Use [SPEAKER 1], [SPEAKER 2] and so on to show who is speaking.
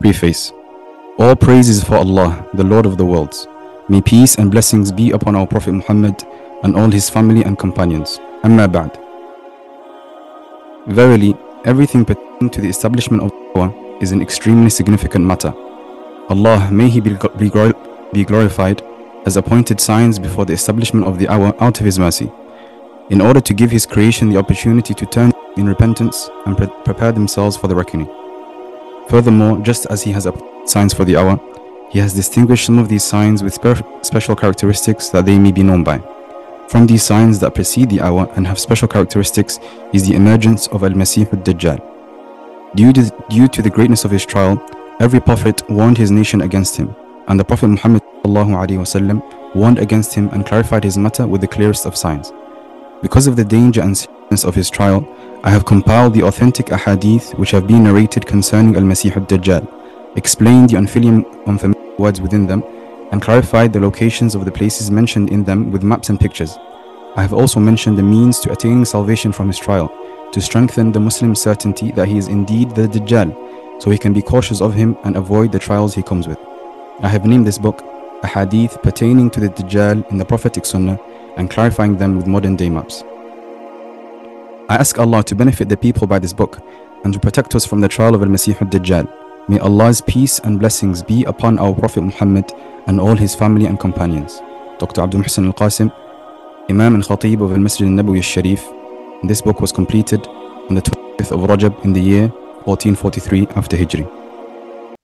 [SPEAKER 1] Preface All praise is for Allah, the Lord of the worlds. May peace and blessings be upon our Prophet Muhammad and all his family and companions. Amma ba'd. Verily, everything pertaining to the establishment of Dawah is an extremely significant matter. Allah, may He be, be, be glorified, has appointed signs before the establishment of the hour out of His mercy, in order to give His creation the opportunity to turn in repentance and pre- prepare themselves for the reckoning. Furthermore, just as he has signs for the hour, he has distinguished some of these signs with special characteristics that they may be known by. From these signs that precede the hour and have special characteristics is the emergence of Al-Masih al-Dajjal. Due to, due to the greatness of his trial, every prophet warned his nation against him, and the Prophet Muhammad warned against him and clarified his matter with the clearest of signs. Because of the danger and of his trial, I have compiled the authentic ahadith which have been narrated concerning Al-Masih al-Dajjal, explained the unfamiliar words within them, and clarified the locations of the places mentioned in them with maps and pictures. I have also mentioned the means to attaining salvation from his trial, to strengthen the Muslim's certainty that he is indeed the Dajjal, so he can be cautious of him and avoid the trials he comes with. I have named this book ahadith pertaining to the Dajjal in the prophetic Sunnah and clarifying them with modern day maps. I ask Allah to benefit the people by this book and to protect us from the trial of Al-Masih al-Dajjal. May Allah's peace and blessings be upon our Prophet Muhammad and all his family and companions. Dr. Abdul Muhsin Al-Qasim, Imam and Khatib of Al-Masjid al-Nabawi al-Sharif. This book was completed on the 20th of Rajab in the year 1443 after Hijri.